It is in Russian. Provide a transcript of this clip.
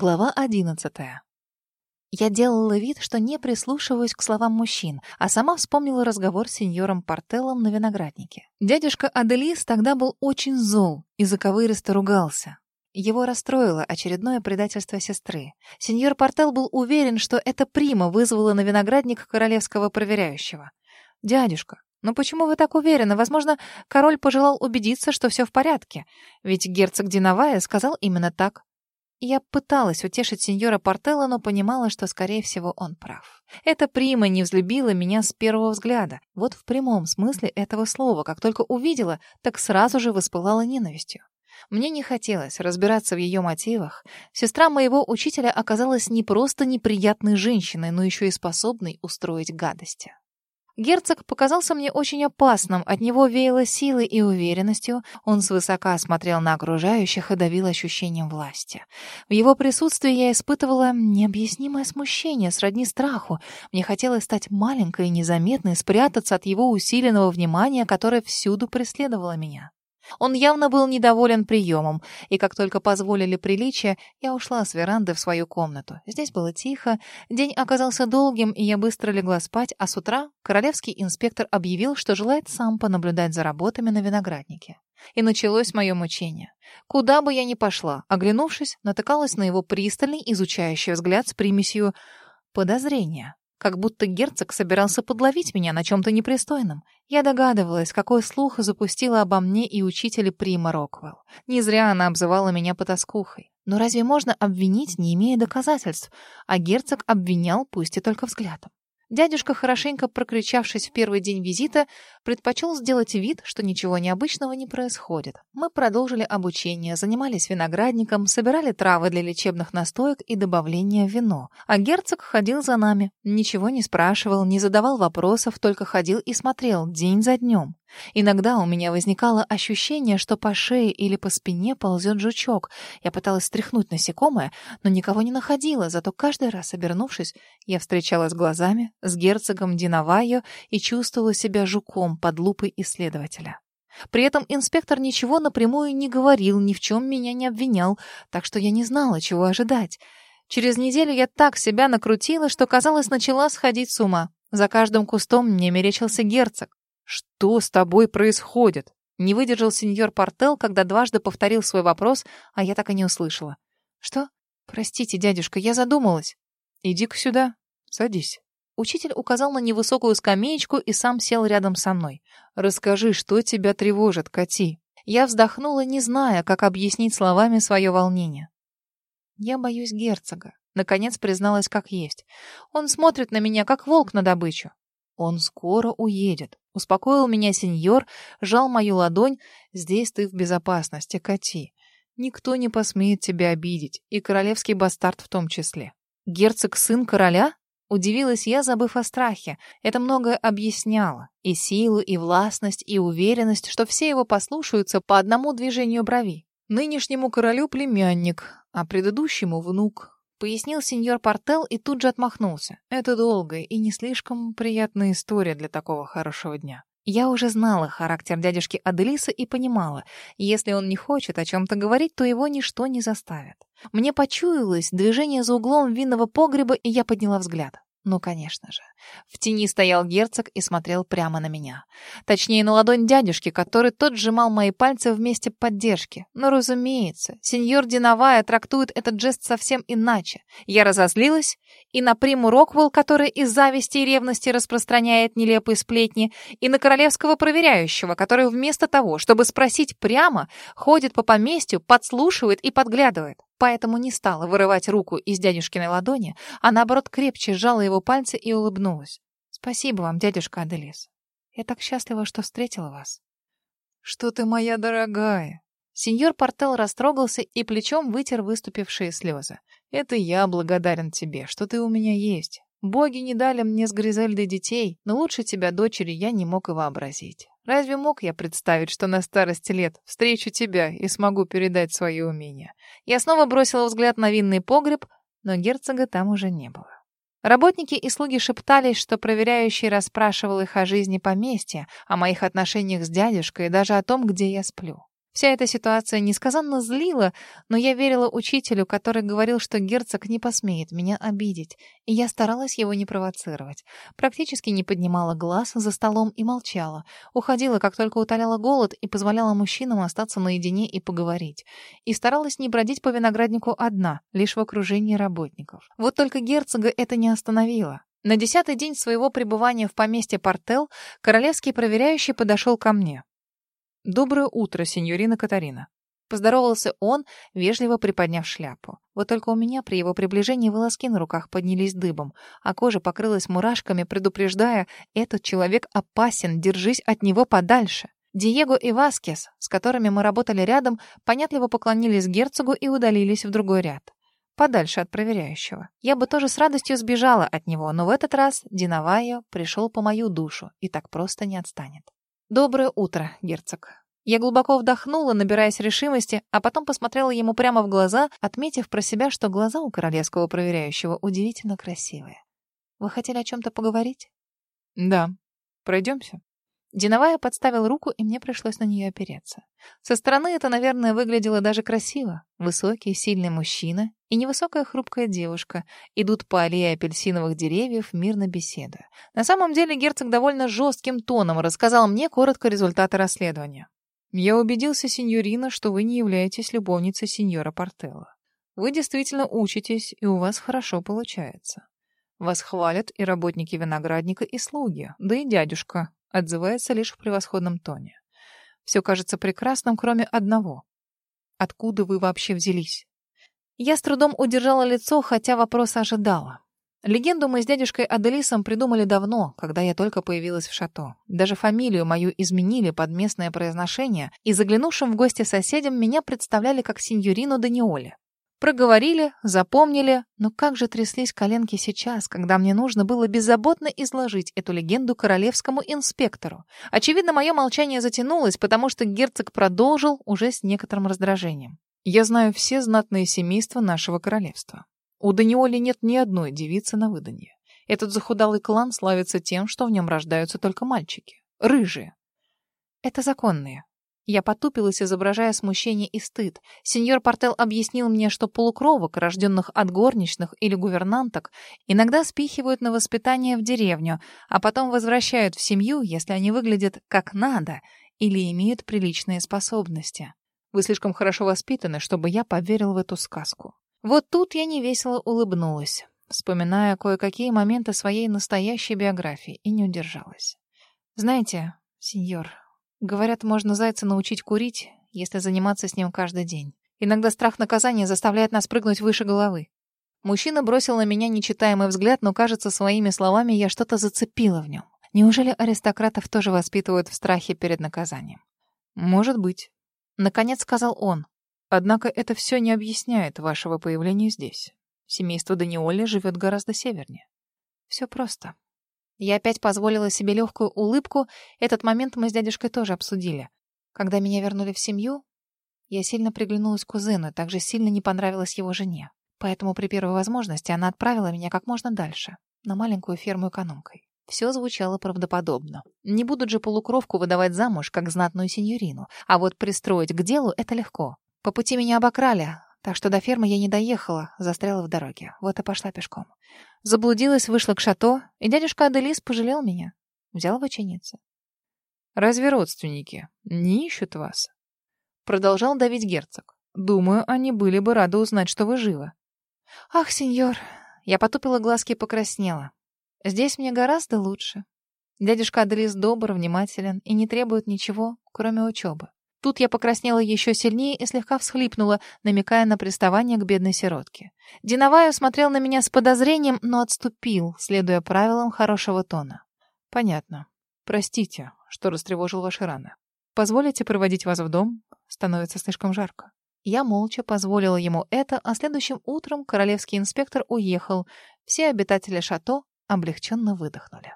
Глава одиннадцатая. Я делала вид, что не прислушиваюсь к словам мужчин, а сама вспомнила разговор с сеньором Портеллом на винограднике. Дядюшка Аделис тогда был очень зол и заковыристо ругался. Его расстроило очередное предательство сестры. Сеньор Портел был уверен, что это Прима вызвала на виноградник королевского проверяющего. «Дядюшка, но почему вы так уверены? Возможно, король пожелал убедиться, что все в порядке. Ведь герцог Диновая сказал именно так. Я пыталась утешить сеньора Портелло, но понимала, что, скорее всего, он прав. Эта прима не взлюбила меня с первого взгляда. Вот в прямом смысле этого слова. Как только увидела, так сразу же воспылала ненавистью. Мне не хотелось разбираться в ее мотивах. Сестра моего учителя оказалась не просто неприятной женщиной, но еще и способной устроить гадости. Герцог показался мне очень опасным, от него веяло силой и уверенностью, он свысока смотрел на окружающих и давил ощущением власти. В его присутствии я испытывала необъяснимое смущение, сродни страху. Мне хотелось стать маленькой и незаметной, спрятаться от его усиленного внимания, которое всюду преследовало меня. Он явно был недоволен приемом, и как только позволили приличия, я ушла с веранды в свою комнату. Здесь было тихо, день оказался долгим, и я быстро легла спать, а с утра королевский инспектор объявил, что желает сам понаблюдать за работами на винограднике. И началось мое мучение. Куда бы я ни пошла, оглянувшись, натыкалась на его пристальный, изучающий взгляд с примесью подозрения как будто герцог собирался подловить меня на чем-то непристойном. Я догадывалась, какой слух запустила обо мне и учитель Прима Роквелл. Не зря она обзывала меня потаскухой. Но разве можно обвинить, не имея доказательств? А герцог обвинял, пусть и только взглядом. Дядюшка, хорошенько прокричавшись в первый день визита, предпочел сделать вид, что ничего необычного не происходит. Мы продолжили обучение, занимались виноградником, собирали травы для лечебных настоек и добавления в вино. А герцог ходил за нами, ничего не спрашивал, не задавал вопросов, только ходил и смотрел день за днем. Иногда у меня возникало ощущение, что по шее или по спине ползет жучок. Я пыталась стряхнуть насекомое, но никого не находила, зато каждый раз, обернувшись, я встречалась глазами с герцогом Диновайо и чувствовала себя жуком под лупой исследователя. При этом инспектор ничего напрямую не говорил, ни в чем меня не обвинял, так что я не знала, чего ожидать. Через неделю я так себя накрутила, что, казалось, начала сходить с ума. За каждым кустом мне мерещился герцог. «Что с тобой происходит?» Не выдержал сеньор Портел, когда дважды повторил свой вопрос, а я так и не услышала. «Что? Простите, дядюшка, я задумалась». «Иди-ка сюда, садись». Учитель указал на невысокую скамеечку и сам сел рядом со мной. «Расскажи, что тебя тревожит, Кати?» Я вздохнула, не зная, как объяснить словами свое волнение. «Я боюсь герцога», — наконец призналась как есть. «Он смотрит на меня, как волк на добычу. Он скоро уедет. Успокоил меня сеньор, жал мою ладонь. Здесь ты в безопасности, Кати. Никто не посмеет тебя обидеть, и королевский бастард в том числе. Герцог сын короля? Удивилась я, забыв о страхе. Это многое объясняло. И силу, и властность, и уверенность, что все его послушаются по одному движению брови. Нынешнему королю племянник, а предыдущему внук. Пояснил сеньор Портел и тут же отмахнулся. Это долгая и не слишком приятная история для такого хорошего дня. Я уже знала характер дядюшки Аделиса и понимала, если он не хочет о чем-то говорить, то его ничто не заставит. Мне почуялось движение за углом винного погреба, и я подняла взгляд. Ну, конечно же. В тени стоял герцог и смотрел прямо на меня. Точнее, на ладонь дядюшки, который тот сжимал мои пальцы вместе поддержки. Но, разумеется, сеньор Диновая трактует этот жест совсем иначе. Я разозлилась и на приму Роквелл, который из зависти и ревности распространяет нелепые сплетни, и на королевского проверяющего, который вместо того, чтобы спросить прямо, ходит по поместью, подслушивает и подглядывает поэтому не стала вырывать руку из дядюшкиной ладони, а наоборот крепче сжала его пальцы и улыбнулась. «Спасибо вам, дядюшка Аделис. Я так счастлива, что встретила вас». «Что ты моя дорогая?» Сеньор Портел растрогался и плечом вытер выступившие слезы. «Это я благодарен тебе, что ты у меня есть. Боги не дали мне с Гризельдой детей, но лучше тебя, дочери, я не мог и вообразить. Разве мог я представить, что на старости лет встречу тебя и смогу передать свои умения? Я снова бросила взгляд на винный погреб, но герцога там уже не было. Работники и слуги шептались, что проверяющий расспрашивал их о жизни поместья, о моих отношениях с дядюшкой и даже о том, где я сплю. Вся эта ситуация несказанно злила, но я верила учителю, который говорил, что герцог не посмеет меня обидеть, и я старалась его не провоцировать. Практически не поднимала глаз за столом и молчала. Уходила, как только утоляла голод, и позволяла мужчинам остаться наедине и поговорить. И старалась не бродить по винограднику одна, лишь в окружении работников. Вот только герцога это не остановило. На десятый день своего пребывания в поместье Портел королевский проверяющий подошел ко мне. «Доброе утро, сеньорина Катарина». Поздоровался он, вежливо приподняв шляпу. Вот только у меня при его приближении волоски на руках поднялись дыбом, а кожа покрылась мурашками, предупреждая, этот человек опасен, держись от него подальше. Диего и Васкес, с которыми мы работали рядом, понятливо поклонились герцогу и удалились в другой ряд. Подальше от проверяющего. Я бы тоже с радостью сбежала от него, но в этот раз Диновайо пришел по мою душу и так просто не отстанет. «Доброе утро, герцог». Я глубоко вдохнула, набираясь решимости, а потом посмотрела ему прямо в глаза, отметив про себя, что глаза у королевского проверяющего удивительно красивые. «Вы хотели о чем-то поговорить?» «Да. Пройдемся?» Диновая подставил руку, и мне пришлось на нее опереться. Со стороны это, наверное, выглядело даже красиво. Высокий, сильный мужчина и невысокая хрупкая девушка идут по аллее апельсиновых деревьев, мирно беседуя. На самом деле герцог довольно жестким тоном рассказал мне коротко результаты расследования. «Я убедился, сеньорина, что вы не являетесь любовницей сеньора Портелла. Вы действительно учитесь, и у вас хорошо получается. Вас хвалят и работники виноградника, и слуги, да и дядюшка, отзывается лишь в превосходном тоне. Все кажется прекрасным, кроме одного. Откуда вы вообще взялись? Я с трудом удержала лицо, хотя вопрос ожидала. Легенду мы с дядюшкой Аделисом придумали давно, когда я только появилась в шато. Даже фамилию мою изменили под местное произношение, и заглянувшим в гости соседям меня представляли как сеньорину Даниоле. Проговорили, запомнили, но как же тряслись коленки сейчас, когда мне нужно было беззаботно изложить эту легенду королевскому инспектору. Очевидно, мое молчание затянулось, потому что герцог продолжил уже с некоторым раздражением. «Я знаю все знатные семейства нашего королевства. У Даниоли нет ни одной девицы на выданье. Этот захудалый клан славится тем, что в нем рождаются только мальчики. Рыжие. Это законные, я потупилась, изображая смущение и стыд. Сеньор Портел объяснил мне, что полукровок, рожденных от горничных или гувернанток, иногда спихивают на воспитание в деревню, а потом возвращают в семью, если они выглядят как надо или имеют приличные способности. Вы слишком хорошо воспитаны, чтобы я поверил в эту сказку. Вот тут я невесело улыбнулась, вспоминая кое-какие моменты своей настоящей биографии, и не удержалась. Знаете, сеньор, Говорят, можно зайца научить курить, если заниматься с ним каждый день. Иногда страх наказания заставляет нас прыгнуть выше головы. Мужчина бросил на меня нечитаемый взгляд, но, кажется, своими словами я что-то зацепила в нем. Неужели аристократов тоже воспитывают в страхе перед наказанием? Может быть. Наконец сказал он. Однако это все не объясняет вашего появления здесь. Семейство Даниоли живет гораздо севернее. Все просто. Я опять позволила себе легкую улыбку. Этот момент мы с дядюшкой тоже обсудили. Когда меня вернули в семью, я сильно приглянулась к кузену, также сильно не понравилась его жене. Поэтому при первой возможности она отправила меня как можно дальше, на маленькую ферму экономкой. Все звучало правдоподобно. Не будут же полукровку выдавать замуж, как знатную сеньорину. А вот пристроить к делу — это легко. По пути меня обокрали, так что до фермы я не доехала, застряла в дороге. Вот и пошла пешком. Заблудилась, вышла к шато, и дядюшка Аделис пожалел меня. Взял в ученицы. «Разве родственники не ищут вас?» Продолжал давить герцог. «Думаю, они были бы рады узнать, что вы живы». «Ах, сеньор!» Я потупила глазки и покраснела. «Здесь мне гораздо лучше. Дядюшка Аделис добр, внимателен и не требует ничего, кроме учебы. Тут я покраснела еще сильнее и слегка всхлипнула, намекая на приставание к бедной сиротке. Диноваю смотрел на меня с подозрением, но отступил, следуя правилам хорошего тона. «Понятно. Простите, что растревожил ваши раны. Позволите проводить вас в дом? Становится слишком жарко». Я молча позволила ему это, а следующим утром королевский инспектор уехал. Все обитатели шато облегченно выдохнули.